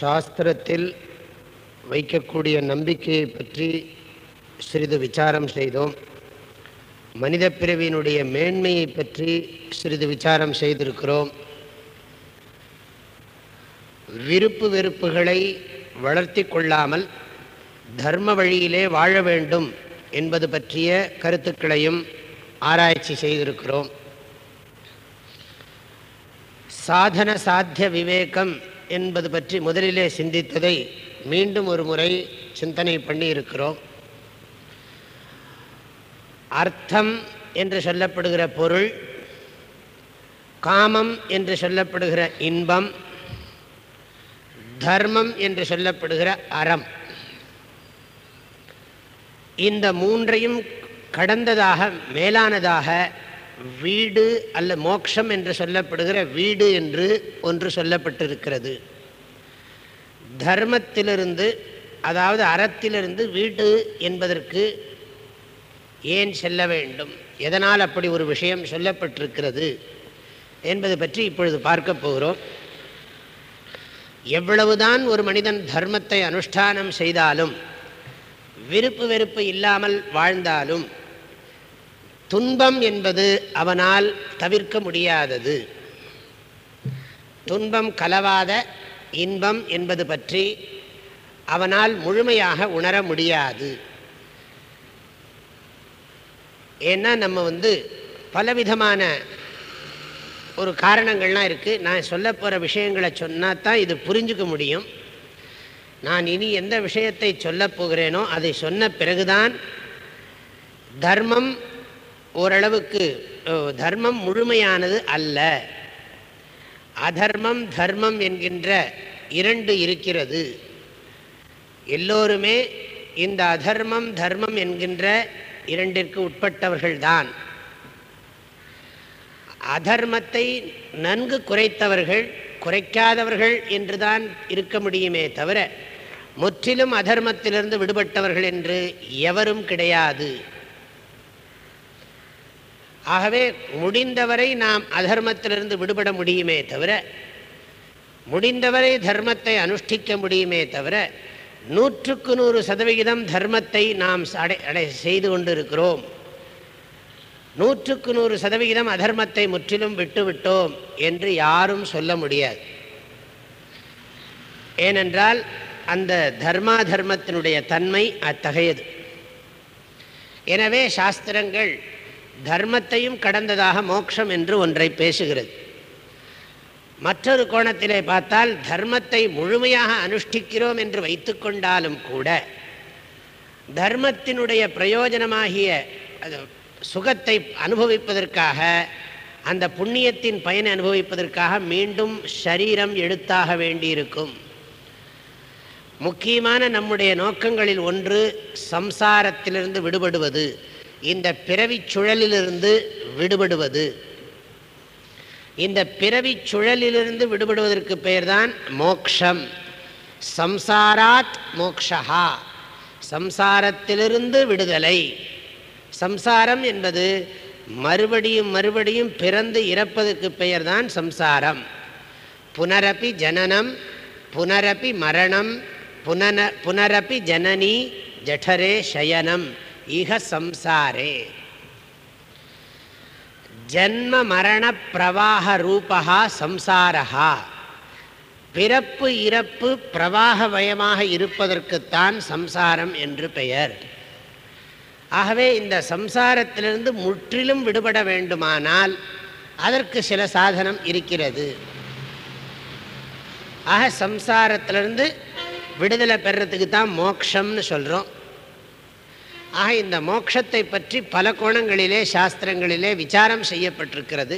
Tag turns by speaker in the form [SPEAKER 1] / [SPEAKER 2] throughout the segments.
[SPEAKER 1] சாஸ்திரத்தில் வைக்கக்கூடிய நம்பிக்கையை பற்றி சிறிது விசாரம் செய்தோம். மனித பிறவியினுடைய மேன்மையை பற்றி சிறிது விசாரம் செய்திருக்கிறோம். விருப்பு வெறுப்புகளை வளர்த்தி கொள்ளாமல் தர்ம வழியிலே வாழ வேண்டும் என்பது பற்றிய கருத்துக்களையும் ஆராய்ச்சி செய்திருக்கிறோம். சாதன சாத்திய விவேகம் என்பது பற்றி முதலிலே சிந்தித்ததை மீண்டும் ஒரு முறை சிந்தனை பண்ணி இருக்கிறோம் அர்த்தம் என்று சொல்லப்படுகிற பொருள் காமம் என்று சொல்லப்படுகிற இன்பம் தர்மம் என்று சொல்லப்படுகிற அறம். இந்த மூன்றையும் கடந்ததாக மேலானதாக வீடு அல்ல மோக்ஷம் என்று சொல்லப்படுகிற வீடு என்று ஒன்று சொல்லப்பட்டிருக்கிறது. தர்மத்திலிருந்து அதாவது அறத்திலிருந்து வீடு என்பதற்கு ஏன் செல்ல வேண்டும்? எதனால் அப்படி ஒரு விஷயம் சொல்லப்பட்டிருக்கிறது என்பது பற்றி இப்பொழுது பார்க்க போகிறோம். எவ்வளவுதான் ஒரு மனிதன் தர்மத்தை அனுஷ்டானம் செய்தாலும் விருப்பு வெறுப்பு இல்லாமல் வாழ்ந்தாலும் துன்பம் என்பது அவனால் தவிர்க்க முடியாதது. துன்பம் கலவாத இன்பம் என்பது பற்றி அவனால் முழுமையாக உணர முடியாது. ஏன்னா நம்ம வந்து பலவிதமான ஒரு காரணங்கள்லாம் இருக்குது நான் சொல்ல போகிற விஷயங்களை சொன்னால் தான் இது புரிஞ்சுக்க முடியும். நான் இனி எந்த விஷயத்தை சொல்லப் போகிறேனோ அதை சொன்ன பிறகுதான் தர்மம் ஓரளவுக்கு தர்மம் முழுமையானது அல்ல. அதர்மம் தர்மம் என்கின்ற இரண்டு இருக்கிறது. எல்லோருமே இந்த அதர்மம் தர்மம் என்கின்ற இரண்டிற்கு உட்பட்டவர்கள்தான். அதர்மத்தை நன்கு குறைத்தவர்கள் குறைக்காதவர்கள் என்றுதான் இருக்க முடியுமே தவிர முற்றிலும் அதர்மத்திலிருந்து விடுபட்டவர்கள் என்று எவரும் கிடையாது. ஆகவே முடிந்தவரை நாம் அதர்மத்திலிருந்து விடுபட முடியுமே தவிர முடிந்தவரை தர்மத்தை அனுஷ்டிக்க முடியுமே தவிர நூற்றுக்கு நூறு சதவிகிதம் தர்மத்தை நாம் அடை அடை செய்து கொண்டிருக்கிறோம். நூற்றுக்கு நூறு சதவிகிதம் அதர்மத்தை முற்றிலும் விட்டுவிட்டோம் என்று யாரும் சொல்ல முடியாது. ஏனென்றால் அந்த தர்மா தர்மத்தினுடைய தன்மை அத்தகையது. எனவே சாஸ்திரங்கள் தர்மத்தையும் கடந்ததாக மோட்சம் என்று ஒன்றை பேசுகிறது. மற்றொரு கோணத்திலே பார்த்தால் தர்மத்தை முழுமையாக அனுஷ்டிக்கிறோம் என்று வைத்துக்கொண்டாலும் கூட தர்மத்தினுடைய பிரயோஜனமாகிய சுகத்தை அனுபவிப்பதற்காக அந்த புண்ணியத்தின் பயனை அனுபவிப்பதற்காக மீண்டும் ஷரீரம் எடுத்தாக வேண்டியிருக்கும். முக்கியமான நம்முடைய நோக்கங்களில் ஒன்று சம்சாரத்திலிருந்து விடுபடுவது. இந்த பிறவி சுழலிலிருந்து விடுபடுவது. இந்த பிறவி சுழலிலிருந்து விடுபடுவதற்கு பெயர்தான் மோக்ஷம். சம்சாராத் மோக்ஷா சம்சாரத்திலிருந்து விடுதலை. சம்சாரம் என்பது மறுபடியும் மறுபடியும் பிறந்து இறப்பதற்கு பெயர்தான் சம்சாரம். புனரப்பி ஜனனம் புனரப்பி மரணம் புனன புனரப்பி ஜனனி ஜடரே சயனம். இக சம்சாரே. ஜன்ம மரண பிரவாக ரூபா சம்சாரா பிறப்பு இறப்பு பிரவாகமயமாக இருப்பதற்குத்தான் சம்சாரம் என்று பெயர். ஆகவே இந்த சம்சாரத்திலிருந்து முற்றிலும் விடுபட வேண்டுமானால் அதற்கு சில சாதனம் இருக்கிறது. ஆக சம்சாரத்திலிருந்து விடுதலை பெறத்துக்கு தான் மோக்ஷம்னு சொல்கிறோம் ஆக இந்த மோட்சத்தை பற்றி பல கோணங்களிலே சாஸ்திரங்களிலே விசாரம் செய்யப்பட்டிருக்கிறது.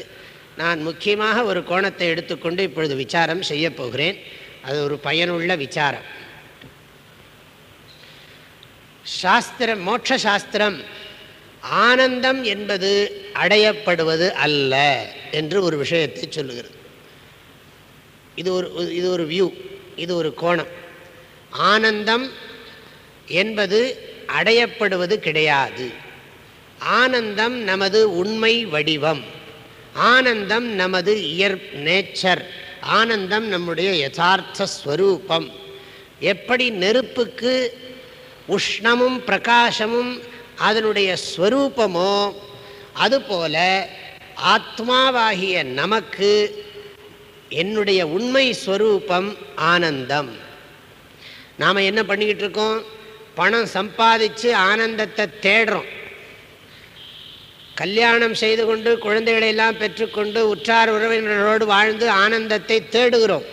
[SPEAKER 1] நான் முக்கியமாக ஒரு கோணத்தை எடுத்துக்கொண்டு இப்பொழுது விசாரம் செய்ய போகிறேன். அது ஒரு பயனுள்ள விசாரம். சாஸ்திரம் மோட்ச சாஸ்திரம் ஆனந்தம் என்பது அடையப்படுவது அல்ல என்று ஒரு விஷயத்தை சொல்லுகிறது. இது ஒரு இது ஒரு வியூ இது ஒரு கோணம். ஆனந்தம் என்பது அடையப்படுவது கிடையாது. ஆனந்தம் நமது உண்மை வடிவம். ஆனந்தம் நமது இயற் நேச்சர். ஆனந்தம் நம்முடைய யதார்த்த ஸ்வரூபம். எப்படி நெருப்புக்கு உஷ்ணமும் பிரகாசமும் அதனுடைய ஸ்வரூபமோ அதுபோல ஆத்மாவாகிய நமக்கு என்னுடைய உண்மை ஸ்வரூபம் ஆனந்தம். நாம் என்ன பண்ணிக்கிட்டு இருக்கோம்? பணம் சம்பாதிச்சு ஆனந்தத்தை தேடுறோம். கல்யாணம் செய்து கொண்டு குழந்தைகளை எல்லாம் பெற்றுக்கொண்டு உற்றார் உறவினர்களோடு வாழ்ந்து ஆனந்தத்தை தேடுகிறோம்.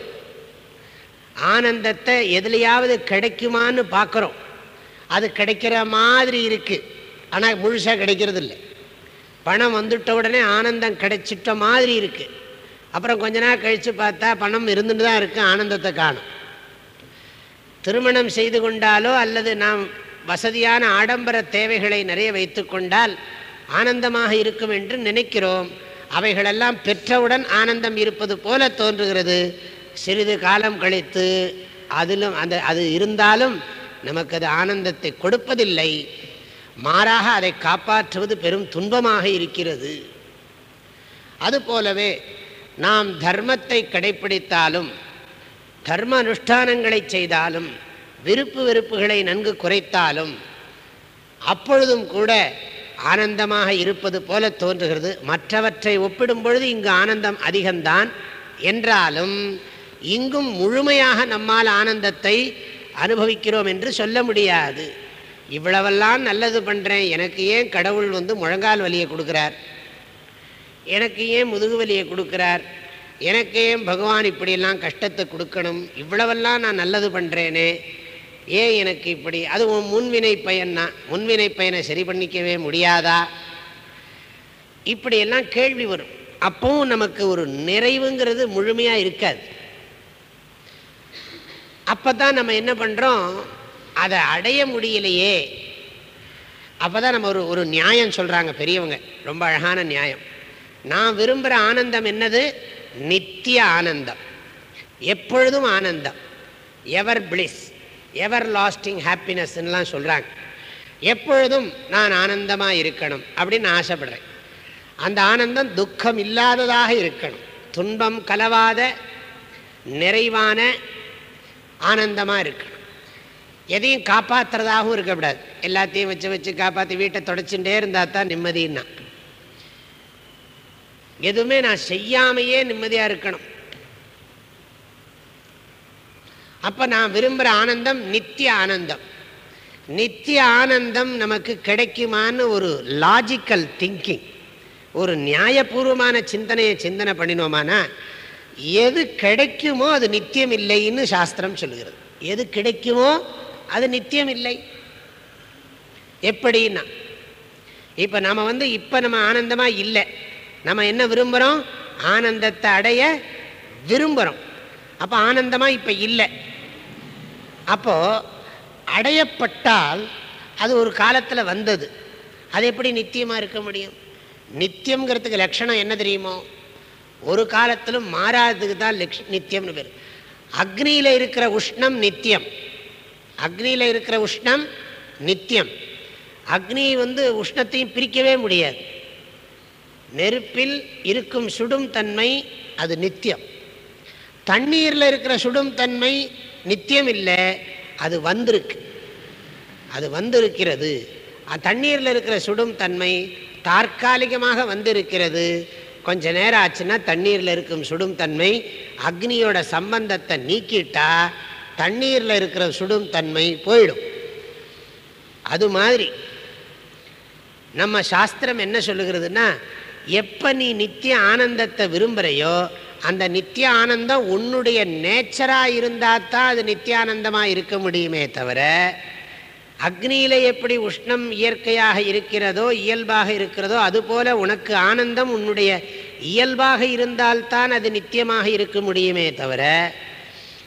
[SPEAKER 1] ஆனந்தத்தை எதுலையாவது கிடைக்குமான்னு பார்க்குறோம். அது கிடைக்கிற மாதிரி இருக்குது ஆனால் முழுசாக கிடைக்கிறது இல்லை பணம் வந்துட்ட உடனே ஆனந்தம் கிடைச்சிட்ட மாதிரி இருக்குது அப்புறம் கொஞ்ச நாள் கழித்து பார்த்தா பணம் இருந்துட்டு தான் இருக்குது ஆனந்தத்தை காணும். திருமணம் செய்து கொண்டாலோ அல்லது நாம் வசதியான ஆடம்பர தேவைகளை நிறைய வைத்து கொண்டால் ஆனந்தமாக இருக்கும் என்று நினைக்கிறோம். அவைகளெல்லாம் பெற்றவுடன் ஆனந்தம் இருப்பது போல தோன்றுகிறது. சிறிது காலம் கழித்து அதிலும் அந்த அது இருந்தாலும் நமக்கு அது ஆனந்தத்தை கொடுப்பதில்லை. மாறாக அதை காப்பாற்றுவது பெரும் துன்பமாக இருக்கிறது. அதுபோலவே நாம் தர்மத்தை கடைப்பிடித்தாலும் தர்ம அனுஷ்டானங்களை செய்தாலும் விருப்பு வெறுப்புகளை நன்கு குறைத்தாலும் அப்பொழுதும் கூட ஆனந்தமாக இருப்பது போல தோன்றுகிறது. மற்றவற்றை ஒப்பிடும் பொழுது இங்கு ஆனந்தம் அதிகம்தான். என்றாலும் இங்கும் முழுமையாக நம்மால் ஆனந்தத்தை அனுபவிக்கிறோம் என்று சொல்ல முடியாது. இவ்வளவெல்லாம் நல்லது பண்ணுறேன் எனக்கு ஏன் கடவுள் வந்து முழங்கால் வலியை கொடுக்குறார்? எனக்கு ஏன் முதுகு வலியை கொடுக்குறார்? எனக்கு ஏன் பகவான் இப்படியெல்லாம் கஷ்டத்தை கொடுக்கணும் இவ்வளவெல்லாம் நான் நல்லது பண்ணுறேனே ஏன் எனக்கு இப்படி? அது உன் முன்வினை பயன்னா முன்வினை பயனை சரி பண்ணிக்கவே முடியாதா? இப்படியெல்லாம் கேள்வி வரும். அப்பவும் நமக்கு ஒரு நிறைவுங்கிறது முழுமையாக இருக்காது. அப்போ தான் நம்ம என்ன பண்ணுறோம் அதை அடைய முடியலையே. அப்போ தான் நம்ம ஒரு ஒரு நியாயம் சொல்கிறாங்க பெரியவங்க. ரொம்ப அழகான நியாயம். நான் விரும்புகிற ஆனந்தம் என்னது? நித்திய ஆனந்தம். எப்பொழுதும் ஆனந்தம். எவர் பிளிஸ் எவர் லாஸ்டிங் ஹாப்பினஸ்லாம் சொல்கிறாங்க எப்பொழுதும் நான் ஆனந்தமாக இருக்கணும் அப்படின்னு ஆசைப்படுறேன். அந்த ஆனந்தம் துக்கம் இல்லாததாக இருக்கணும். துன்பம் கலவாத நிறைவான ஆனந்தமாக இருக்கணும். எதையும் காப்பாற்றுறதாகவும் இருக்கக்கூடாது. எல்லாத்தையும் வச்சு வச்சு காப்பாற்றி வீட்டை தொடச்சுட்டே இருந்தால் தான் நிம்மதின்னா. எதுவுமே நான் செய்யாமையே நிம்மதியாக இருக்கணும். அப்போ நான் விரும்புகிற ஆனந்தம் நித்திய ஆனந்தம். நித்திய ஆனந்தம் நமக்கு கிடைக்குமான்னு ஒரு லாஜிக்கல் திங்கிங் ஒரு நியாயபூர்வமான சிந்தனையை சிந்தனை பண்ணினோமானா எது கிடைக்குமோ அது நித்தியம் இல்லைன்னு சாஸ்திரம் சொல்லுகிறது. எது கிடைக்குமோ அது நித்தியம் இல்லை. எப்படின்னா இப்போ நம்ம வந்து இப்போ நம்ம ஆனந்தமாக இல்லை. நம்ம என்ன விரும்புகிறோம் ஆனந்தத்தை அடைய விரும்புகிறோம் அப்போ ஆனந்தமாக இப்போ இல்லை. அப்போது அடையப்பட்டால் அது ஒரு காலத்தில் வந்தது. அது எப்படி நித்தியமாக இருக்க முடியும்? நித்தியங்கிறதுக்கு லட்சணம் என்ன தெரியுமோ? ஒரு காலத்திலும் மாறாததுக்கு தான் லட்ச நித்தியம்னு பேர். அக்னியில் இருக்கிற உஷ்ணம் நித்தியம். அக்னியில் இருக்கிற உஷ்ணம் நித்தியம். அக்னி வந்து உஷ்ணத்தையும் பிரிக்கவே முடியாது. நெருப்பில் இருக்கும் சுடும் தன்மை அது நித்தியம். தண்ணீரில் இருக்கிற சுடும் தன்மை நித்தியம் இல்லை அது வந்திருக்கு. அது வந்திருக்கிறது. தண்ணீரில் இருக்கிற சுடும் தன்மை தற்காலிகமாக வந்திருக்கிறது. கொஞ்ச நேரம் ஆச்சுன்னா தண்ணீரில் இருக்கும் சுடும் தன்மை அக்னியோட சம்பந்தத்தை நீக்கிட்டா தண்ணீரில் இருக்கிற சுடும் தன்மை போயிடும். அது மாதிரி நம்ம சாஸ்திரம் என்ன சொல்லுகிறதுனா எப்போ நீ நித்திய ஆனந்தத்தை விரும்புகிறையோ அந்த நித்திய ஆனந்தம் உன்னுடைய நேச்சராக இருந்தால் தான் அது நித்தியானந்தமாக இருக்க முடியுமே தவிர அக்னியில் எப்படி உஷ்ணம் இயற்கையாக இருக்கிறதோ இயல்பாக இருக்கிறதோ அதுபோல உனக்கு ஆனந்தம் உன்னுடைய இயல்பாக இருந்தால்தான் அது நித்தியமாக இருக்க முடியுமே தவிர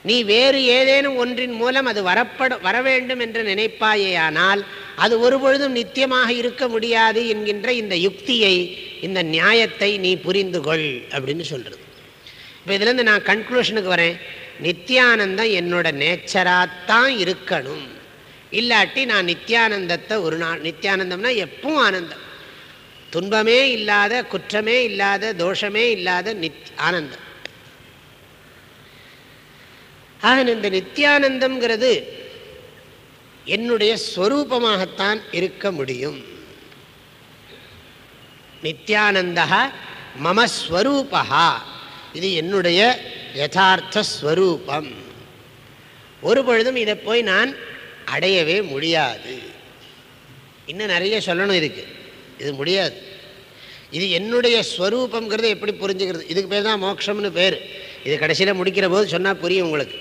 [SPEAKER 1] நீ வேறு ஏதேனும் ஒன்றின் மூலம் அது வரப்பட வர வேண்டும் என்று நினைப்பாயேயானால் அது ஒருபொழுதும் நித்தியமாக இருக்க முடியாது என்கின்ற இந்த யுக்தியை இந்த நியாயத்தை நீ புரிந்து கொள் அப்படின்னு சொல்கிறது இப்போ இதுலேருந்து நான் கன்க்ளூஷனுக்கு வரேன். நித்தியானந்தம் என்னோட நேச்சராகத்தான் இருக்கணும். இல்லாட்டி நான் நித்தியானந்தத்தை ஒரு நாள் நித்தியானந்தம்னா எப்பவும் ஆனந்தம். துன்பமே இல்லாத குற்றமே இல்லாத தோஷமே இல்லாத நித் ஆனந்தம். ஆக இந்த நித்தியானந்தம்ங்கிறது என்னுடைய ஸ்வரூபமாகத்தான் இருக்க முடியும். நித்தியானந்தா மமஸ்வரூபா இது என்னுடைய யதார்த்த ஸ்வரூபம். ஒரு பொழுதும் இதை போய் நான் அடையவே முடியாது. இன்னும் நிறைய சொல்லணும் இருக்கு இது முடியாது. இது என்னுடைய ஸ்வரூபங்கிறத எப்படி புரிஞ்சுக்கிறது? இதுக்கு பேர் தான் மோட்சம்னு பேர். இது கடைசியில் முடிக்கிற போது சொன்னால் புரியும் உங்களுக்கு.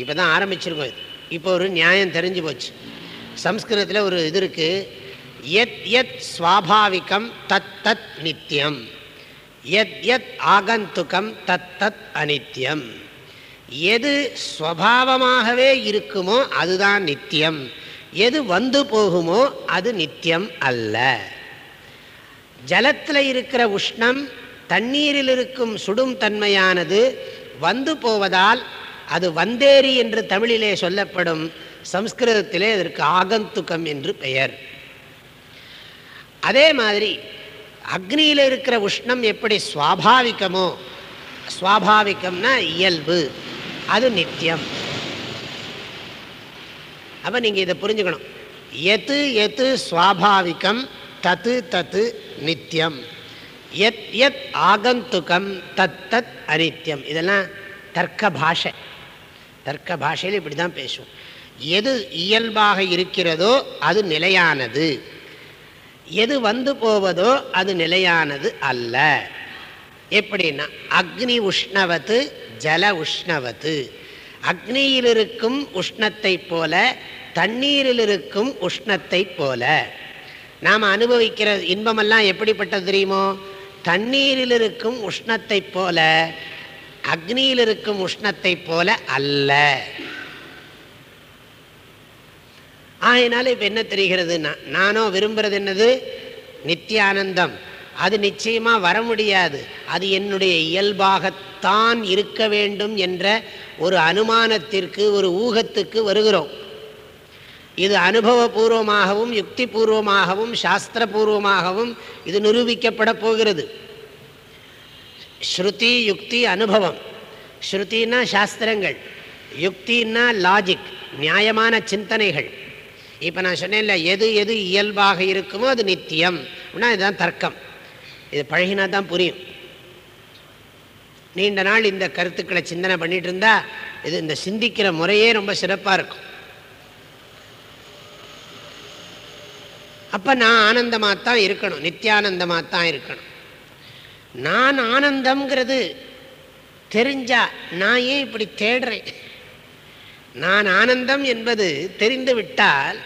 [SPEAKER 1] இப்போ தான் ஆரம்பிச்சிருக்கோம் இது. இப்போ ஒரு நியாயம் தெரிஞ்சு போச்சு. சம்ஸ்கிருதத்தில் ஒரு இது இருக்குது எத் எத் ஸ்வாபாவிகம் தத் தத் நித்தியம் எத் எத் ஆகந்துக்கம் தத் தத் அனித்யம். எது ஸ்வபாவமாகவே இருக்குமோ அதுதான் நித்தியம் எது வந்து போகுமோ அது நித்தியம் அல்ல. ஜலத்தில் இருக்கிற உஷ்ணம் தண்ணீரில் இருக்கும் சுடும் தன்மையானது வந்து போவதால் அது வந்தேரி என்று தமிழிலே சொல்லப்படும் சம்ஸ்கிருதத்திலே அதற்கு ஆகந்துக்கம் என்று பெயர். அதே மாதிரி அக்னியில் இருக்கிற உஷ்ணம் எப்படி சுவாபாவிகமோ சுவாபாவிகம்னா இயல்பு அது நித்தியம். அப்போ நீங்கள் இதை புரிஞ்சுக்கணும். எத்து எத்து சுவாபாவிகம் தத்து தத்து நித்தியம். எத் எத் ஆகந்துக்கம் தத் தத் அனித்யம் இதெல்லாம் தர்க்க பாஷை. தர்க்க பாஷையில் இப்படி தான் பேசுவோம் எது இயல்பாக இருக்கிறதோ அது நிலையானது. எது வந்து போவதோ அது நிலையானது அல்ல. எப்படின்னா அக்னி உஷ்ணவத்து ஜல உஷ்ணவத்து. அக்னியில் இருக்கும் உஷ்ணத்தை போல தண்ணீரில் இருக்கும் உஷ்ணத்தை போல. நாம் அனுபவிக்கிற இன்பமெல்லாம் எப்படிப்பட்டது தெரியுமோ? தண்ணீரில் இருக்கும் உஷ்ணத்தை போல அக்னியில் இருக்கும் உஷ்ணத்தை போல அல்ல. ஆயினால இப்போ என்ன தெரிகிறது? நானோ விரும்புறது என்னது? நித்தியானந்தம் அது நிச்சயமாக வர முடியாது. அது என்னுடைய இயல்பாகத்தான் இருக்க வேண்டும் என்ற ஒரு அனுமானத்திற்கு ஒரு ஊகத்துக்கு வருகிறோம். இது அனுபவபூர்வமாகவும் யுக்தி பூர்வமாகவும் சாஸ்திரபூர்வமாகவும் இது நிரூபிக்கப்பட போகிறது. ஸ்ருதி யுக்தி அனுபவம். ஸ்ருத்தின்னா சாஸ்திரங்கள். யுக்தின்னா லாஜிக் நியாயமான சிந்தனைகள். இப்போ நான் சொன்னேன்ல எது எது இயல்பாக இருக்குமோ அது நித்தியம். அப்படின்னா இதுதான் தர்க்கம். இது பழகினா தான் புரியும். நீண்ட நாள் இந்த கருத்துக்களை சிந்தனை பண்ணிட்டு இருந்தா இது இந்த சிந்திக்கிற முறையே ரொம்ப சிறப்பாக இருக்கும். அப்போ நான் ஆனந்தமாக தான் இருக்கணும். நித்தியானந்தமாக தான் இருக்கணும். நான் ஆனந்தம்ங்கிறது தெரிஞ்சா நான் ஏன் இப்படி தேடுறேன்? நான் ஆனந்தம் என்பது தெரிந்து விட்டால்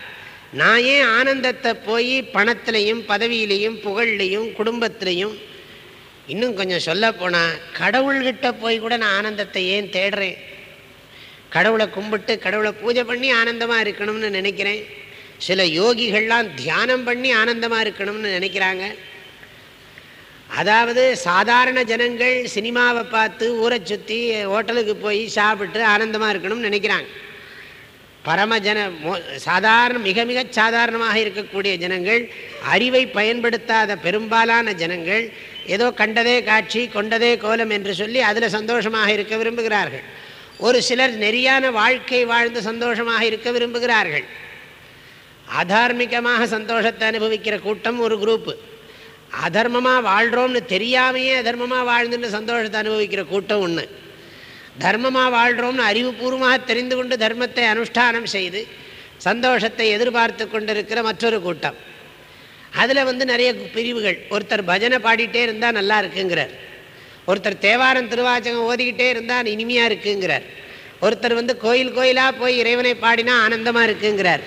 [SPEAKER 1] நான் ஏன் ஆனந்தத்தை போய் பணத்திலையும் பதவியிலையும் புகழ்லையும் குடும்பத்திலையும் இன்னும் கொஞ்சம் சொல்ல போனால் கடவுள்கிட்ட போய் கூட நான் ஆனந்தத்தை ஏன் தேடுறேன்? கடவுளை கும்பிட்டு கடவுளை பூஜை பண்ணி ஆனந்தமாக இருக்கணும்னு நினைக்கிறேன். சில யோகிகள்லாம் தியானம் பண்ணி ஆனந்தமாக இருக்கணும்னு நினைக்கிறாங்க. அதாவது சாதாரண ஜனங்கள் சினிமாவை பார்த்து ஊரை சுற்றி ஹோட்டலுக்கு போய் சாப்பிட்டு ஆனந்தமாக இருக்கணும்னு நினைக்கிறாங்க. பரமஜன மோ சாதாரண மிக மிக சாதாரணமாக இருக்கக்கூடிய ஜனங்கள் அறிவை பயன்படுத்தாத பெரும்பாலான ஜனங்கள் ஏதோ கண்டதே காட்சி கொண்டதே கோலம் என்று சொல்லி அதில் சந்தோஷமாக இருக்க விரும்புகிறார்கள். ஒரு சிலர் நெறியான வாழ்க்கை வாழ்ந்து சந்தோஷமாக இருக்க விரும்புகிறார்கள். அதார்மிகமாக சந்தோஷத்தை அனுபவிக்கிற கூட்டம் ஒரு குரூப்பு அதர்மமாக வாழ்கிறோம்னு தெரியாமையே அதர்மமாக வாழ்ந்துன்னு சந்தோஷத்தை அனுபவிக்கிற கூட்டம் ஒன்று தர்மமாக வாழ்கிறோம்னு அறிவுபூர்வமாக தெரிந்து கொண்டு தர்மத்தை அனுஷ்டானம் செய்து சந்தோஷத்தை எதிர்பார்த்து கொண்டிருக்கிற மற்றொரு கூட்டம். அதில் வந்து நிறைய பிரிவுகள். ஒருத்தர் பஜனை பாடிட்டே இருந்தால் நல்லா இருக்குங்கிறார். ஒருத்தர் தேவாரம் திருவாச்சகம் ஓதிக்கிட்டே இருந்தால் இனிமையாக இருக்குங்கிறார். ஒருத்தர் வந்து கோயில் கோயிலாக போய் இறைவனை பாடினா ஆனந்தமாக இருக்குங்கிறார்.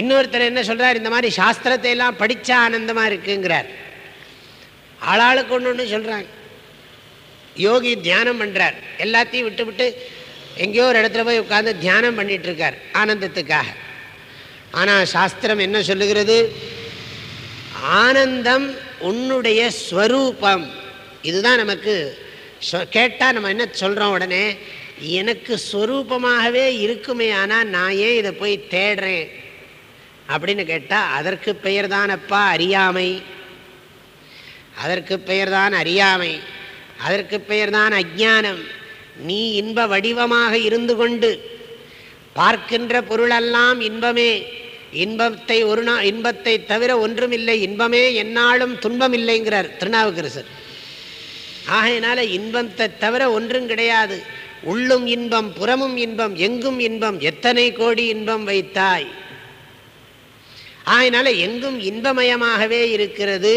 [SPEAKER 1] இன்னொருத்தர் என்ன சொல்கிறார் இந்த மாதிரி சாஸ்திரத்தை எல்லாம் படித்தா ஆனந்தமாக இருக்குங்கிறார். ஆளாளுக்கு ஒன்று ஒன்று சொல்கிறாங்க யோகி தியானம் பண்ணுறார் எல்லாத்தையும் விட்டு விட்டு எங்கேயோ ஒரு இடத்துல போய் உட்காந்து தியானம் பண்ணிகிட்ருக்கார் ஆனந்தத்துக்காக. ஆனால் சாஸ்திரம் என்ன சொல்லுகிறது? ஆனந்தம் உன்னுடைய ஸ்வரூபம். இதுதான் நமக்கு கேட்டால் நம்ம என்ன சொல்கிறோம் உடனே? எனக்கு ஸ்வரூபமாகவே இருக்குமே ஆனால் நான் ஏன் இதை போய் தேடுறேன்? அப்படின்னு கேட்டால் அதற்கு பெயர் தானப்பா அறியாமை. அதற்கு பெயர் தான் அறியாமை. அதற்கு பெயர் தான் அஜானம் நீ இன்ப வடிவமாக இருந்து கொண்டு பார்க்கின்ற பொருளெல்லாம் இன்பமே. இன்பத்தை ஒரு நாள் இன்பத்தை தவிர ஒன்றுமில்லை. இன்பமே என்னாலும் துன்பமில்லைங்கிறார் திருநாவுக்கரசர். ஆகையினால இன்பத்தை தவிர ஒன்றும் கிடையாது. உள்ளும் இன்பம் புறமும் இன்பம் எங்கும் இன்பம் எத்தனை கோடி இன்பம் வைத்தாய்? ஆயினால எங்கும் இன்பமயமாகவே இருக்கிறது.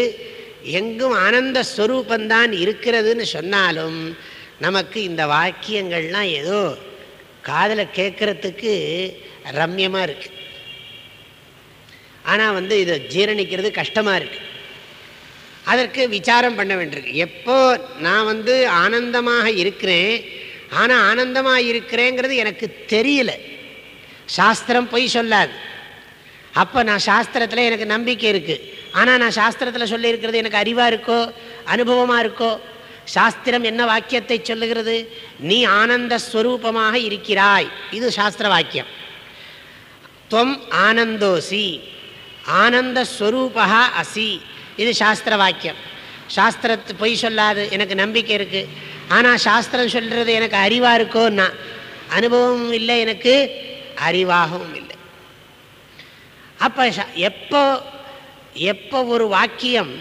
[SPEAKER 1] எங்கும் ஆனந்த ஸ்வரூபந்தான் இருக்கிறதுன்னு சொன்னாலும் நமக்கு இந்த வாக்கியங்கள்லாம் ஏதோ காதில் கேட்குறதுக்கு ரம்யமாக இருக்கு. ஆனால் வந்து இதை ஜீரணிக்கிறது கஷ்டமாக இருக்கு. அதற்கு விசாரம் பண்ண வேண்டியிருக்கு. எப்போ நான் வந்து ஆனந்தமாக இருக்கிறேன் ஆனால் ஆனந்தமாக இருக்கிறேங்கிறது எனக்கு தெரியல. சாஸ்திரம் பொய் சொல்லாது. அப்போ நான் சாஸ்திரத்தில் எனக்கு நம்பிக்கை இருக்குது ஆனால் நான் சாஸ்திரத்தில் சொல்லியிருக்கிறது எனக்கு அறிவாக இருக்கோ அனுபவமாக இருக்கோ? சாஸ்திரம் என்ன வாக்கியத்தை சொல்லுகிறது? நீ ஆனந்த ஸ்வரூபமாக இருக்கிறாய். இது சாஸ்திர வாக்கியம். துவம் ஆனந்தோசி. ஆனந்த ஸ்வரூபா அசி. இது சாஸ்திர வாக்கியம். சாஸ்திரத்து பொய் சொல்லாது எனக்கு நம்பிக்கை இருக்குது ஆனால் சாஸ்திரம் சொல்கிறது எனக்கு அறிவாக இருக்கோன்னா அனுபவமும் இல்லை எனக்கு அறிவாகவும் இல்லை. அப்போ எப்போ எப்போ ஒரு வாக்கியம்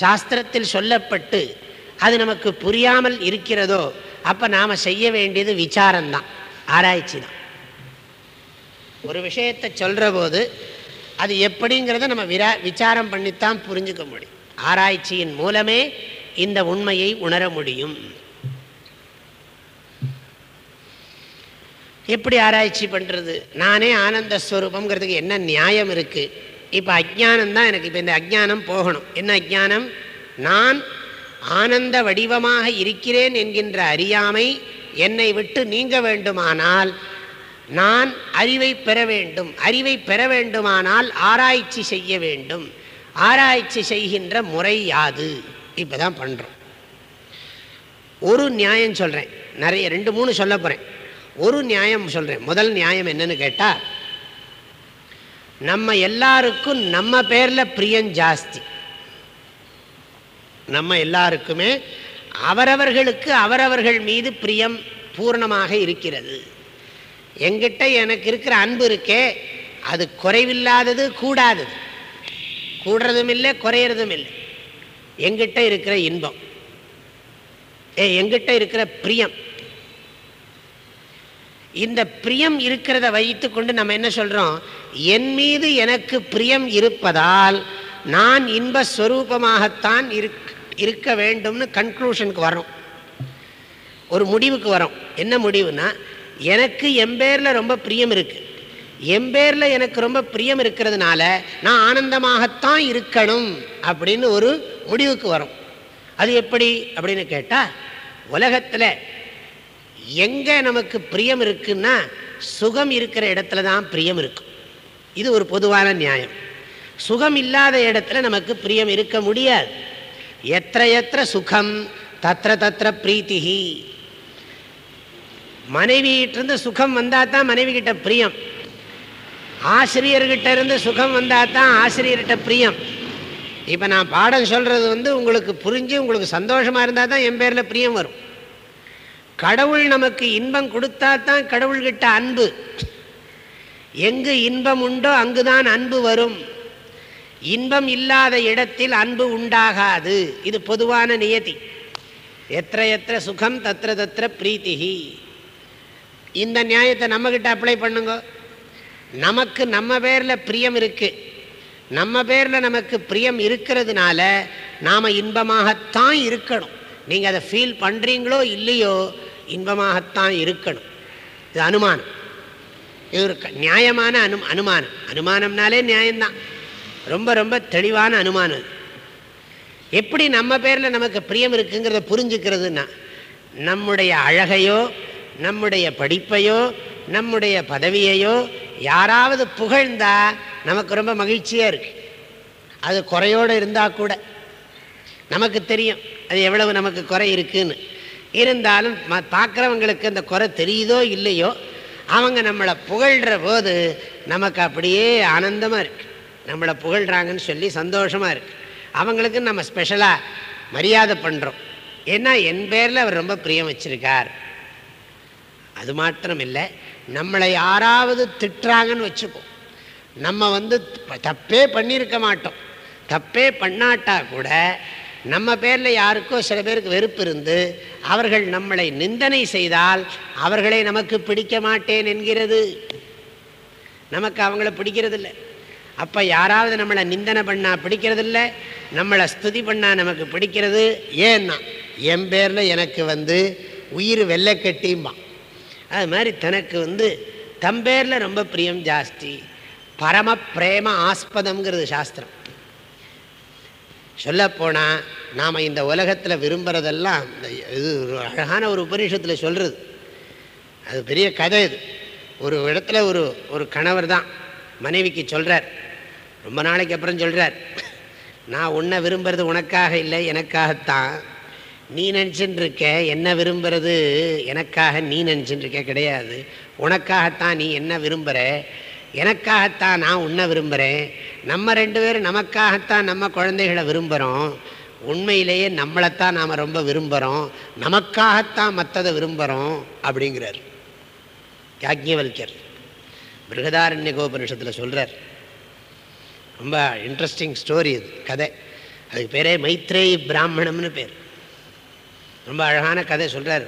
[SPEAKER 1] சாஸ்திரத்தில் சொல்லப்பட்டு அது நமக்கு புரியாமல் இருக்கிறதோ அப்போ நாம் செய்ய வேண்டியது விசாரம்தான் ஆராய்ச்சி தான் ஒரு விஷயத்தை சொல்கிற போது அது எப்படிங்கிறத நம்ம விரா விசாரம் பண்ணித்தான் புரிஞ்சுக்க முடியும். ஆராய்ச்சியின் மூலமே இந்த உண்மையை உணர முடியும். எப்படி ஆராய்ச்சி பண்ணுறது நானே ஆனந்த ஸ்வரூபங்கிறதுக்கு என்ன நியாயம் இருக்குது இப்போ அஜானம் தான் எனக்கு இப்போ இந்த அஜானம் போகணும். என்ன அஜானம் நான் ஆனந்த வடிவமாக இருக்கிறேன் என்கின்ற அறியாமை என்னை விட்டு நீங்க வேண்டுமானால் நான் அறிவை பெற வேண்டும். அறிவை பெற வேண்டுமானால் ஆராய்ச்சி செய்ய வேண்டும். ஆராய்ச்சி செய்கின்ற முறை யாது? இப்போ தான் பண்ணுறோம் ஒரு நியாயம் சொல்கிறேன் நிறைய ரெண்டு மூணு சொல்ல போகிறேன் ஒரு நியாயம் சொல்கிறேன் முதல் நியாயம் என்னன்னு கேட்டால் நம்ம எல்லாருக்கும் நம்ம பேரில் பிரியம் ஜாஸ்தி. நம்ம எல்லாருக்குமே அவரவர்களுக்கு அவரவர்கள் மீது பிரியம் பூர்ணமாக இருக்கிறது. எங்கிட்ட எனக்கு இருக்கிற அன்பு இருக்கே அது குறைவில்லாதது கூடாதது. கூடுறதும் இல்லை குறையிறதும் இல்லை. எங்கிட்ட இருக்கிற இன்பம். ஏ எங்கிட்ட இருக்கிற பிரியம். இந்த பிரியம் இருக்கிறத வைத்து கொண்டு நம்ம என்ன சொல்கிறோம் என் மீது எனக்கு பிரியம் இருப்பதால் நான் இன்பஸ்வரூபமாகத்தான் இருக்க வேண்டும்னு கன்க்ளூஷனுக்கு வரோம் ஒரு முடிவுக்கு வரோம் என்ன முடிவுனா எனக்கு எம்பேரில் ரொம்ப பிரியம் இருக்குது எம்பேரில் எனக்கு ரொம்ப பிரியம் இருக்கிறதுனால நான் ஆனந்தமாகத்தான் இருக்கணும் அப்படின்னு ஒரு முடிவுக்கு வரும் அது எப்படி அப்படின்னு கேட்டால் உலகத்தில் எங்கே நமக்கு பிரியம் இருக்குன்னா சுகம் இருக்கிற இடத்துல தான் பிரியம் இருக்கும். இது ஒரு பொதுவான நியாயம். சுகம் இல்லாத இடத்துல நமக்கு பிரியம் இருக்க முடியாது. எத்த எத்த சுகம் தத்திர தத்திர பிரீத்திகி மனைவியிட்டிருந்து சுகம் வந்தால் தான் மனைவி கிட்ட பிரியம். ஆசிரியர்கிட்ட இருந்து சுகம் வந்தால் தான் ஆசிரியர்கிட்ட பிரியம். இப்போ நான் பாடம் சொல்கிறது வந்து உங்களுக்கு புரிஞ்சு உங்களுக்கு சந்தோஷமாக இருந்தால் தான் என் பேரில் பிரியம் வரும். கடவுள் நமக்கு இன்பம் கொடுத்தா தான் கடவுள்கிட்ட அன்பு. எங்கு இன்பம் உண்டோ அங்குதான் அன்பு வரும். இன்பம் இல்லாத இடத்தில் அன்பு உண்டாகாது. இது பொதுவான நியதி. எத்த எத்த சுகம் தத்திர தத்திர பிரீத்திகி இந்த நியாயத்தை நம்மக்கிட்ட அப்ளை பண்ணுங்க. நமக்கு நம்ம பேரில் பிரியம் இருக்கு. நம்ம பேரில் நமக்கு பிரியம் இருக்கிறதுனால நாம் இன்பமாகத்தான் இருக்கணும். நீங்கள் அதை ஃபீல் பண்ணுறீங்களோ இல்லையோ இன்பமாகத்தான் இருக்கணும். இது அனுமானம். இது ஒரு நியாயமான அனு அனுமானம். அனுமானம்னாலே நியாயம்தான். ரொம்ப ரொம்ப தெளிவான அனுமானம் எப்படி நம்ம பேரில் நமக்கு பிரியம் இருக்குங்கிறத புரிஞ்சுக்கிறதுன்னா நம்முடைய அழகையோ நம்முடைய படிப்பையோ நம்முடைய பதவியையோ யாராவது புகழ்ந்தால் நமக்கு ரொம்ப மகிழ்ச்சியாக இருக்குது அது குறையோடு இருந்தால் கூட. நமக்கு தெரியும். அது எவ்வளவு நமக்கு குறை இருக்குன்னு. இருந்தாலும் பார்க்குறவங்களுக்கு அந்த குறை தெரியுதோ இல்லையோ அவங்க நம்மளை புகழ்கிற போது நமக்கு அப்படியே ஆனந்தமாக இருக்கு. நம்மளை புகழ்கிறாங்கன்னு சொல்லி சந்தோஷமாக இருக்கு. அவங்களுக்கு நம்ம ஸ்பெஷலாக மரியாதை பண்ணுறோம் ஏன்னா என் பேரில் அவர் ரொம்ப பிரியம் வச்சுருக்கார். அது மாத்திரம் இல்லை நம்மளை யாராவது திட்டுறாங்கன்னு வச்சுப்போம் நம்ம வந்து தப்பே பண்ணியிருக்க மாட்டோம். தப்பே பண்ணாட்டா கூட நம்ம பேரில் யாருக்கோ சில பேருக்கு வெறுப்பு இருந்து அவர்கள் நம்மளை நிந்தனை செய்தால் அவர்களை நமக்கு பிடிக்க மாட்டேன் என்கிறது. நமக்கு அவங்கள பிடிக்கிறதில்ல. அப்போ யாராவது நம்மளை நிந்தனை பண்ணால் பிடிக்கிறதில்ல நம்மளை ஸ்துதி பண்ணால் நமக்கு பிடிக்கிறது. ஏன்னா என் பேரில் எனக்கு வந்து உயிர் வெள்ளை அது மாதிரி தனக்கு வந்து தம்பேரில் ரொம்ப பிரியம் ஜாஸ்தி. பரம பிரேம ஆஸ்பதம்ங்கிறது சாஸ்திரம். சொல்லப்போனால் நாம் இந்த உலகத்தில் விரும்புகிறதெல்லாம் இந்த இது ஒரு அழகான ஒரு உபநிஷத்தில் சொல்கிறது அது பெரிய கதை இது. ஒரு இடத்துல ஒரு ஒரு கணவர் தான் மனைவிக்கு சொல்கிறார் ரொம்ப நாளைக்கு அப்புறம் சொல்கிறார் நான் உன்னை விரும்புறது உனக்காக இல்லை எனக்காகத்தான். நீ நினச்சின்னு இருக்க என்ன விரும்புறது எனக்காக நீ நினச்சின்னு இருக்க கிடையாது. உனக்காகத்தான் நீ என்ன விரும்புகிற எனக்காகத்தான் நான் உன்னை விரும்புகிறேன் நம்ம ரெண்டு பேரும் நமக்காகத்தான் நம்ம குழந்தைகளை விரும்புகிறோம் உண்மையிலேயே நம்மளைத்தான் நாம் ரொம்ப விரும்புகிறோம் நமக்காகத்தான் மற்றதை விரும்புகிறோம் அப்படிங்கிறார். யாக்ஞவல்யர் பிருகதாரண்ய கோபனிஷத்தில் சொல்கிறார் ரொம்ப இன்ட்ரெஸ்டிங் ஸ்டோரி இது கதை. அதுக்கு பேரே மைத்ரேயி பிராமணம்னு பேர். ரொம்ப அழகான கதை சொல்கிறார்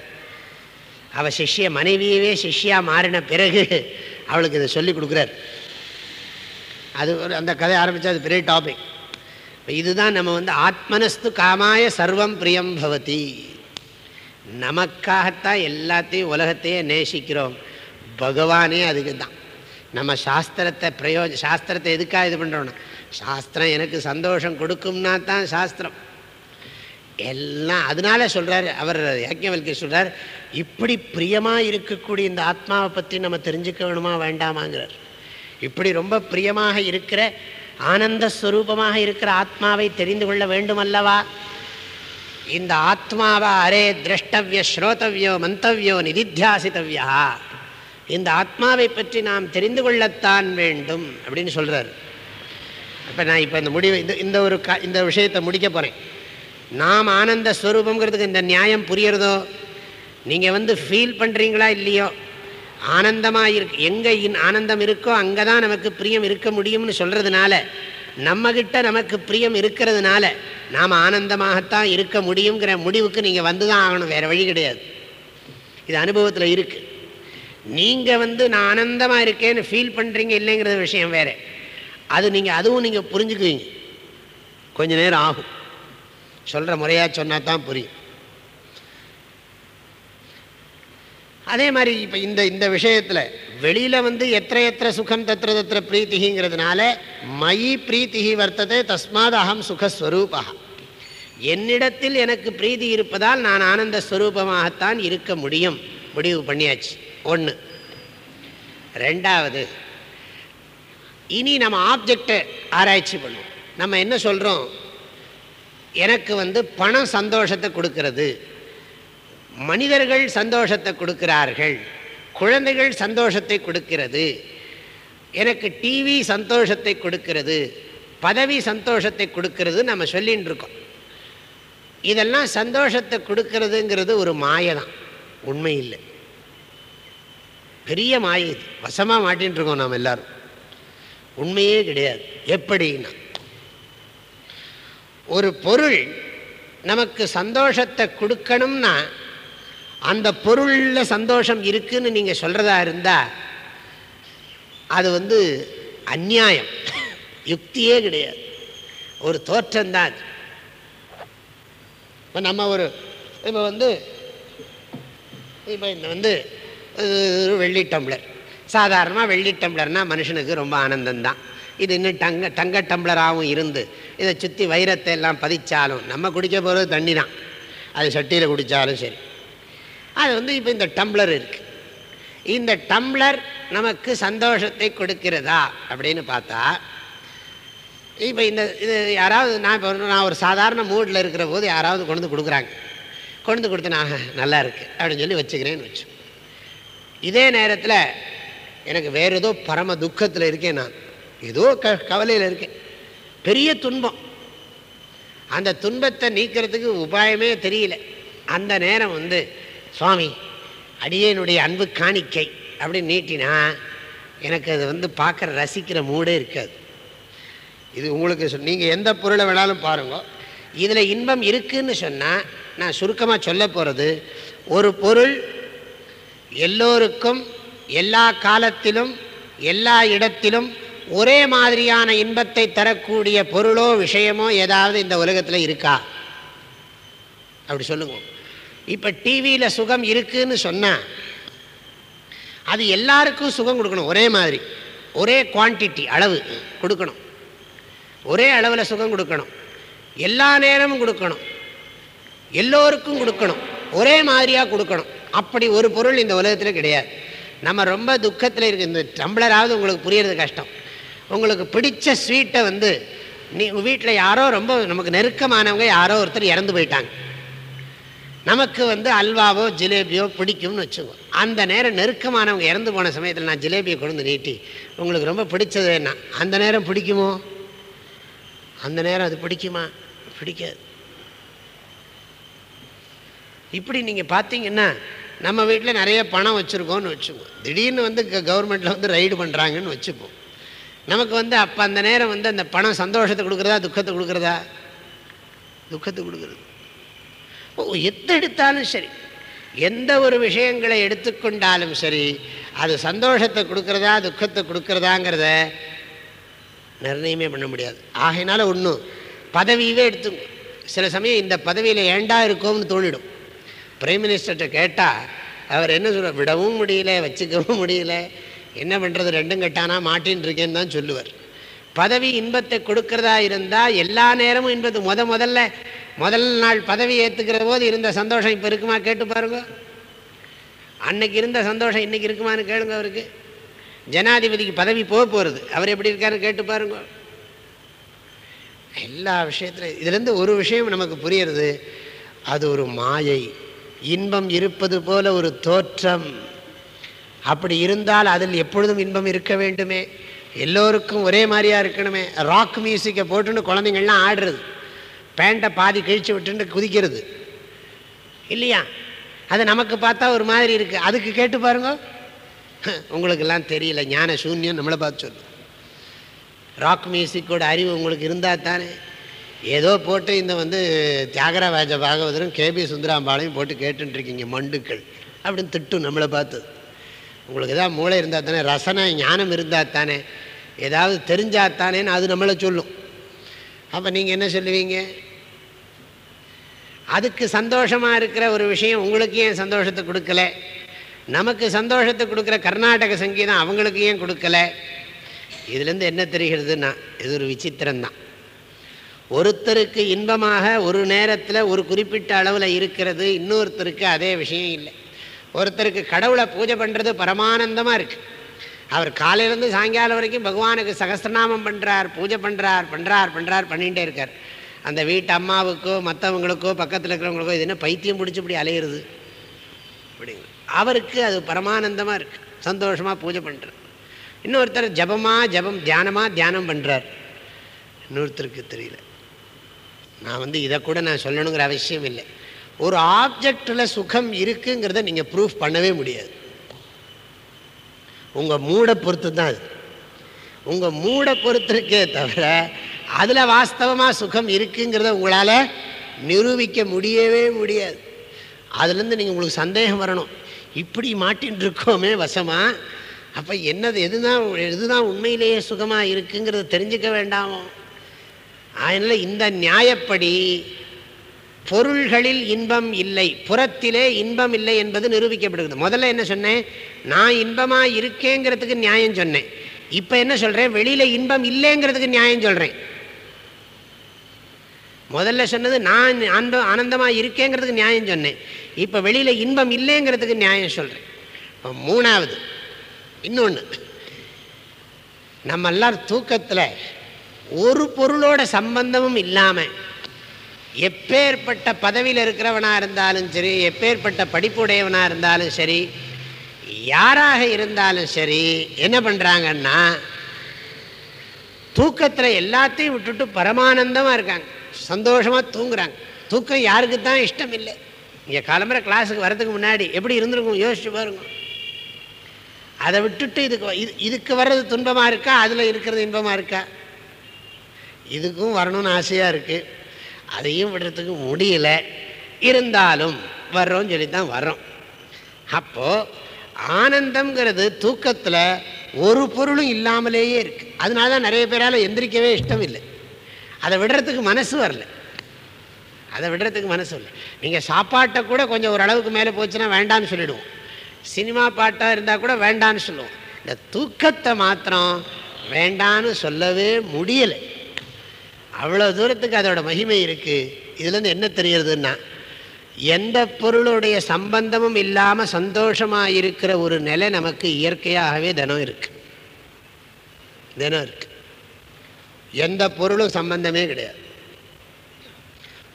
[SPEAKER 1] அவள் சிஷ்ய மனைவியவே சிஷ்யா மாறின பிறகு அவளுக்கு இதை சொல்லி கொடுக்குறார். அது ஒரு அந்த கதை ஆரம்பித்தா அது பெரிய டாபிக் இதுதான் நம்ம வந்து ஆத்மனஸ்து காமாய சர்வம் பிரியம் பவதி. நமக்காகத்தான் எல்லாத்தையும் உலகத்தையே நேசிக்கிறோம். பகவானே அதுக்கு தான் நம்ம சாஸ்திரத்தை பிரயோஜ சாஸ்திரத்தை எதுக்காக இது பண்ணுறோன்னா சாஸ்திரம் எனக்கு சந்தோஷம் கொடுக்கும்னா தான் சாஸ்திரம். எல்லாம் அதனால சொல்கிறார் அவர் யாக்கியவல்கி சொல்கிறார் இப்படி பிரியமாக இருக்கக்கூடிய இந்த ஆத்மாவை பற்றி நம்ம தெரிஞ்சுக்க வேணுமா வேண்டாமாங்கிறார். இப்படி ரொம்ப பிரியமாக இருக்கிற ஆனந்த ஸ்வரூபமாக இருக்கிற ஆத்மாவை தெரிந்து கொள்ள வேண்டும் அல்லவா இந்த ஆத்மாவா அரே திரஷ்டவிய ஸ்ரோதவியோ மந்தவியோ நிதித்தியாசித்தவியா இந்த ஆத்மாவை பற்றி நாம் தெரிந்து கொள்ளத்தான் வேண்டும் அப்படின்னு சொல்கிறார் அப்போ நான் இப்போ இந்த முடிவு இந்த இந்த ஒரு க இந்த விஷயத்தை முடிக்க போகிறேன் நாம் ஆனந்த ஸ்வரூபங்கிறதுக்கு இந்த நியாயம் புரியறதோ? நீங்கள் வந்து ஃபீல் பண்ணுறீங்களா இல்லையோ? ஆனந்தமாக இருக்கு எங்கே இன் ஆனந்தம் இருக்கோ அங்கே தான் நமக்கு பிரியம் இருக்க முடியும்னு சொல்கிறதுனால நம்மக்கிட்ட நமக்கு பிரியம் இருக்கிறதுனால நாம் ஆனந்தமாகத்தான் இருக்க முடியுங்கிற முடிவுக்கு நீங்கள் வந்து தான் ஆகணும். வேறு வழி கிடையாது. இது அனுபவத்தில் இருக்குது நீங்கள் வந்து நான் ஆனந்தமாக இருக்கேன்னு ஃபீல் பண்ணுறீங்க இல்லைங்கிறது விஷயம் வேறு. அது நீங்கள் அதுவும் நீங்கள் புரிஞ்சுக்குவீங்க. கொஞ்ச நேரம் ஆகும். சொல்கிற முறையாக சொன்னால் தான் புரியும். அதே மாதிரி இப்போ இந்த இந்த விஷயத்தில் வெளியில் வந்து எத்த எத்த சுகம் தத்திர தத்திர பிரீத்திங்கிறதுனால மயி பிரீத்திகி வர்த்ததே தஸ்மாத் அகம் சுகஸ்வரூபா என்னிடத்தில் எனக்கு பிரீதி இருப்பதால் நான் ஆனந்த ஸ்வரூபமாகத்தான் இருக்க முடியும். முடிவு பண்ணியாச்சு. ஒன்று ரெண்டாவது இனி நம்ம ஆப்ஜெக்டை ஆராய்ச்சி பண்ணுவோம். நம்ம என்ன சொல்கிறோம் எனக்கு வந்து பணம் சந்தோஷத்தை கொடுக்கறது. மனிதர்கள் சந்தோஷத்தை கொடுக்கிறார்கள். குழந்தைகள் சந்தோஷத்தை கொடுக்கிறது. எனக்கு டிவி சந்தோஷத்தை கொடுக்கிறது. பதவி சந்தோஷத்தை கொடுக்கறது நம்ம சொல்லின்னு இருக்கோம். இதெல்லாம் சந்தோஷத்தை கொடுக்கறதுங்கிறது ஒரு மாயை தான் உண்மை இல்லை. பெரிய மாயை இது. வசமாக மாட்டின்னு இருக்கோம் நாம் எல்லாரும். உண்மையே கிடையாது. எப்படின்னா ஒரு பொருள் நமக்கு சந்தோஷத்தை கொடுக்கணும்னா அந்த பொருளில் சந்தோஷம் இருக்குன்னு நீங்கள் சொல்கிறதா இருந்தால் அது வந்து அந்நியாயம். யுக்தியே கிடையாது. ஒரு தோற்றம்தான். அது இப்போ நம்ம ஒரு இப்போ வந்து இப்போ இந்த வந்து ஒரு வெள்ளி டம்ளர். சாதாரணமாக வெள்ளி டம்ளர்னால் மனுஷனுக்கு ரொம்ப ஆனந்தம்தான். இது இன்னும் டங்க தங்க டம்ளராகவும் இருந்து இதை சுற்றி வைரத்தை எல்லாம் பதிச்சாலும் நம்ம குடிக்க போகிறது தண்ணி தான் அது சட்டியில் குடித்தாலும் சரி. அது வந்து இப்போ இந்த டம்ளர் இருக்குது இந்த டம்ளர் நமக்கு சந்தோஷத்தை கொடுக்கிறதா அப்படின்னு பார்த்தா இப்போ இந்த இது யாராவது நான் இப்போ நான் ஒரு சாதாரண மூடில் இருக்கிற போது யாராவது கொண்டு வந்து கொடுக்குறாங்க. கொண்டு வந்து கொடுத்து நான் நல்லா இருக்குது அப்படின்னு சொல்லி வச்சுக்கிறேன்னு வச்சு இதே நேரத்தில் எனக்கு வேறு ஏதோ பரம துக்கத்தில் இருக்கேன் நான். ஏதோ க கவலையில் இருக்கேன். பெரிய துன்பம். அந்த துன்பத்தை நீக்கிறதுக்கு உபாயமே தெரியல. அந்த நேரம் வந்து சுவாமி அடியனுடைய அன்பு காணிக்கை அப்படின்னு நீட்டினா எனக்கு அது வந்து பார்க்குற ரசிக்கிற மூடே இருக்காது. இது உங்களுக்கு சொ நீங்கள் எந்த பொருளை வேணாலும் பாருங்க. இதில் இன்பம் இருக்குதுன்னு சொன்னால் நான் சுருக்கமாக சொல்ல போகிறது ஒரு பொருள் எல்லோருக்கும் எல்லா காலத்திலும் எல்லா இடத்திலும் ஒரே மாதிரியான இன்பத்தை தரக்கூடிய பொருளோ விஷயமோ ஏதாவது இந்த உலகத்தில் இருக்கா? அப்படி சொல்லுங்க. இப்போ டிவியில் சுகம் இருக்குன்னு சொன்னால் அது எல்லாருக்கும் சுகம் கொடுக்கணும். ஒரே மாதிரி. ஒரே குவான்டிட்டி அளவு கொடுக்கணும். ஒரே அளவில் சுகம் கொடுக்கணும். எல்லா நேரமும் கொடுக்கணும். எல்லோருக்கும் கொடுக்கணும். ஒரே மாதிரியாக கொடுக்கணும். அப்படி ஒரு பொருள் இந்த உலகத்தில் கிடையாது. நம்ம ரொம்ப துக்கத்தில் இருக்குது இந்த டம்ளராவது உங்களுக்கு புரியறது கஷ்டம். உங்களுக்கு பிடிச்ச ஸ்வீட்டை வந்து நீ வீட்டில் யாரோ ரொம்ப நமக்கு நெருக்கமானவங்க யாரோ ஒருத்தர் இறந்து போயிட்டாங்க. நமக்கு வந்து அல்வாவோ ஜிலேபியோ பிடிக்கும்னு வச்சுக்கோ. அந்த நேரம் நெருக்கமானவங்க இறந்து போன சமயத்தில் நான் ஜிலேபியை கொண்டு நீட்டி உங்களுக்கு ரொம்ப பிடிச்சது என்ன? அந்த நேரம் பிடிக்குமோ? அந்த நேரம் அது பிடிக்குமா? பிடிக்காது. இப்படி நீங்கள் பார்த்தீங்கன்னா நம்ம வீட்டில் நிறைய பணம் வச்சுருக்கோம்னு வச்சுக்கோம் திடீர்னு வந்து கவர்மெண்ட்டில் வந்து ரைடு பண்ணுறாங்கன்னு வச்சுப்போம். நமக்கு வந்து அப்போ அந்த நேரம் வந்து அந்த பணம் சந்தோஷத்தை கொடுக்குறதா துக்கத்தை கொடுக்குறதா? துக்கத்தை கொடுக்குறது. ஓ எது எடுத்தாலும் சரி. எந்த ஒரு விஷயங்களை எடுத்துக்கொண்டாலும் சரி அது சந்தோஷத்தை கொடுக்குறதா துக்கத்தை கொடுக்குறதாங்கிறத நிர்ணயமே பண்ண முடியாது. ஆகையினால ஒன்றும் பதவியவே எடுத்துங்க. சில சமயம் இந்த பதவியில் ஏண்டா இருக்கோம்னு தோணிடும். பிரைம் மினிஸ்டர்கிட்ட கேட்டால் அவர் என்ன சொல்ல விடவும் முடியல வச்சுக்கவும் முடியல என்ன பண்ணுறது ரெண்டும் கட்டானா? மாட்டின்னு இருக்கேன்னு தான் சொல்லுவார். பதவி இன்பத்தை கொடுக்கறதா இருந்தால் எல்லா நேரமும் இன்பத்து முத முதல்ல. முதல் நாள் பதவி ஏற்றுக்கிற போது இருந்த சந்தோஷம் இப்போ இருக்குமா? கேட்டு பாருங்க. அன்னைக்கு இருந்த சந்தோஷம் இன்னைக்கு இருக்குமான்னு கேளுங்க அவருக்கு. ஜனாதிபதிக்கு பதவி போக போகிறது அவர் எப்படி இருக்காருன்னு கேட்டு பாருங்க. எல்லா விஷயத்துலையும் இதுலேருந்து ஒரு விஷயம் நமக்கு புரியுறது. அது ஒரு மாயை. இன்பம் இருப்பது போல ஒரு தோற்றம். அப்படி இருந்தால் அதில் எப்பொழுதும் இன்பம் இருக்க வேண்டுமே. எல்லோருக்கும் ஒரே மாதிரியாக இருக்கணுமே. ராக் மியூசிக்கை போட்டுன்னு குழந்தைங்கள்லாம் ஆடுறது. பேண்ட்டை பாதி கிழிச்சு விட்டுன்னு குதிக்கிறது. இல்லையா? அது நமக்கு பார்த்தா ஒரு மாதிரி இருக்குது அதுக்கு கேட்டு பாருங்க. உங்களுக்கெல்லாம் தெரியல. ஞான சூன்யம் நம்மளை பார்த்து சொல்லு ராக் மியூசிக்கோட அறிவு உங்களுக்கு இருந்தால் தானே. ஏதோ போட்டு இந்த வந்து தியாகராஜ பாகவதரும் கேபி சுந்தராம்பாளையும் போட்டு கேட்டுருக்கீங்க மண்டுக்கள். அப்படின்னு திட்டும் நம்மளை பார்த்தது உங்களுக்கு ஏதாவது மூளை இருந்தால் தானே ரசனை ஞானம் இருந்தால் தானே ஏதாவது தெரிஞ்சால் தானேன்னு அது நம்மளை சொல்லும். அப்போ நீங்கள் என்ன சொல்லுவீங்க? அதுக்கு சந்தோஷமாக இருக்கிற ஒரு விஷயம் உங்களுக்கு ஏன் சந்தோஷத்தை கொடுக்கல? நமக்கு சந்தோஷத்தை கொடுக்குற கர்நாடக சங்கீதம் அவங்களுக்கு ஏன் கொடுக்கல? இதுலேருந்து என்ன தெரிகிறதுன்னா இது ஒரு விசித்திரம்தான். ஒருத்தருக்கு இன்பமாக ஒரு நேரத்தில் ஒரு குறிப்பிட்ட அளவில் இருக்கிறது இன்னொருத்தருக்கு அதே விஷயம் இல்லை. ஒருத்தருக்கு கடவுளை பூஜை பண்ணுறது பரமானந்தமாக இருக்குது அவர் காலையிலேருந்து சாயங்காலம் வரைக்கும் பகவானுக்கு சகசிரநாமம் பண்ணுறார் பூஜை பண்ணுறார் பண்ணுறார் பண்ணுறார் பண்ணிகிட்டே இருக்கார். அந்த வீட்டு அம்மாவுக்கோ மற்றவங்களுக்கோ பக்கத்தில் இருக்கிறவங்களுக்கோ இது என்ன பைத்தியம் பிடிச்சி இப்படி அலையிறது? அப்படிங்க அவருக்கு அது பரமானந்தமாக இருக்குது சந்தோஷமாக பூஜை பண்ணுறார் இன்னொருத்தர் ஜபமாக ஜபம் தியானமாக தியானம் பண்ணுறார் இன்னொருத்தருக்கு தெரியல. நான் வந்து இதை கூட நான் சொல்லணுங்கிற அவசியம் இல்லை. ஒரு ஆப்ஜெக்டில் சுகம் இருக்குங்கிறத நீங்கள் ப்ரூஃப் பண்ணவே முடியாது. உங்கள் மூடை பொறுத்து தான் அது. உங்கள் மூடை பொறுத்திருக்கே தவிர அதில் வாஸ்தவமாக சுகம் இருக்குங்கிறத உங்களால் நிரூபிக்க முடியவே முடியாது. அதுலேருந்து நீங்கள் உங்களுக்கு சந்தேகம் வரணும். இப்படி மாட்டின்னு இருக்கோமே வசமாக அப்போ என்னது எதுதான் எதுதான் உண்மையிலேயே சுகமாக இருக்குங்கிறத தெரிஞ்சுக்க வேண்டாமோ? அதனால் இந்த நியாயப்படி பொருள்களில் இன்பம் இல்லை புறத்திலே இன்பம் இல்லை என்பது நிரூபிக்கப்படுகிறது. முதல்ல என்ன சொன்னேன்? நான் இன்பமாக இருக்கேங்கிறதுக்கு நியாயம் சொன்னேன். இப்போ என்ன சொல்கிறேன் வெளியில் இன்பம் இல்லைங்கிறதுக்கு நியாயம் சொல்கிறேன் முதல்ல சொன்னது நான் அன்ப ஆனந்தமாக இருக்கேங்கிறதுக்கு நியாயம் சொன்னேன். இப்போ வெளியில் இன்பம் இல்லைங்கிறதுக்கு நியாயம் சொல்கிறேன் இப்போ மூணாவது இன்னொன்று நம்ம தூக்கத்தில் ஒரு பொருளோட சம்பந்தமும் இல்லாமல் எப்பேற்பட்ட பதவியில் இருக்கிறவனாக இருந்தாலும் சரி எப்பேற்பட்ட படிப்புடையவனாக இருந்தாலும் சரி யாராக இருந்தாலும் சரி என்ன பண்ணுறாங்கன்னா தூக்கத்தில் எல்லாத்தையும் விட்டுட்டு பரமானந்தமாக இருக்காங்க. சந்தோஷமாக தூங்குறாங்க. தூக்கம் யாருக்கு தான் இஷ்டம் இல்லை இங்கே காலம்பரை கிளாஸுக்கு வரதுக்கு முன்னாடி எப்படி இருந்திருக்கும்? யோசிச்சு பாருங்க. அதை விட்டுட்டு இதுக்கு வ- இது இதுக்கு வர்றது துன்பமாக இருக்கா? அதில் இருக்கிறது இன்பமாக இருக்கா? இதுக்கும் வரணும்னு ஆசையாக இருக்குது அதையும் விடுறதுக்கு முடியல. இருந்தாலும் வர்றோம்னு சொல்லி தான் வர்றோம். அப்போது ஆனந்தம்ங்கிறது தூக்கத்தில் ஒரு பொருளும் இல்லாமலேயே இருக்குது அதனால தான் நிறைய பேரால் எந்திரிக்கவே இஷ்டம் இல்லை அதை விடுறதுக்கு மனசு வரல. அதை விடுறதுக்கு மனசு இல்லை நீங்கள் சாப்பாட்டை கூட கொஞ்சம் ஓரளவுக்கு மேலே போச்சுன்னா வேண்டான்னு சொல்லிவிடுவோம் சினிமா பாட்டாக இருந்தால் கூட வேண்டான்னு சொல்லுவோம். இந்த தூக்கத்தை மாத்திரம் வேண்டான்னு சொல்லவே முடியலை. அவ்வளோ தூரத்துக்கு அதோட மகிமை இருக்குது இதுலேருந்து என்ன தெரியறதுன்னா எந்த பொருளுடைய சம்பந்தமும் இல்லாமல் சந்தோஷமாக இருக்கிற ஒரு நிலை நமக்கு இயற்கையாகவே தினம் இருக்கு. தினம் இருக்கு. எந்த பொருளும் சம்பந்தமே கிடையாது.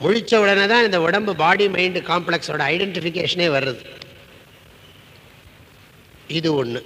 [SPEAKER 1] முழிச்ச உடனே தான் இந்த உடம்பு பாடி மைண்டு காம்ப்ளெக்ஸோட ஐடென்டிஃபிகேஷனே வருது. இது ஒன்று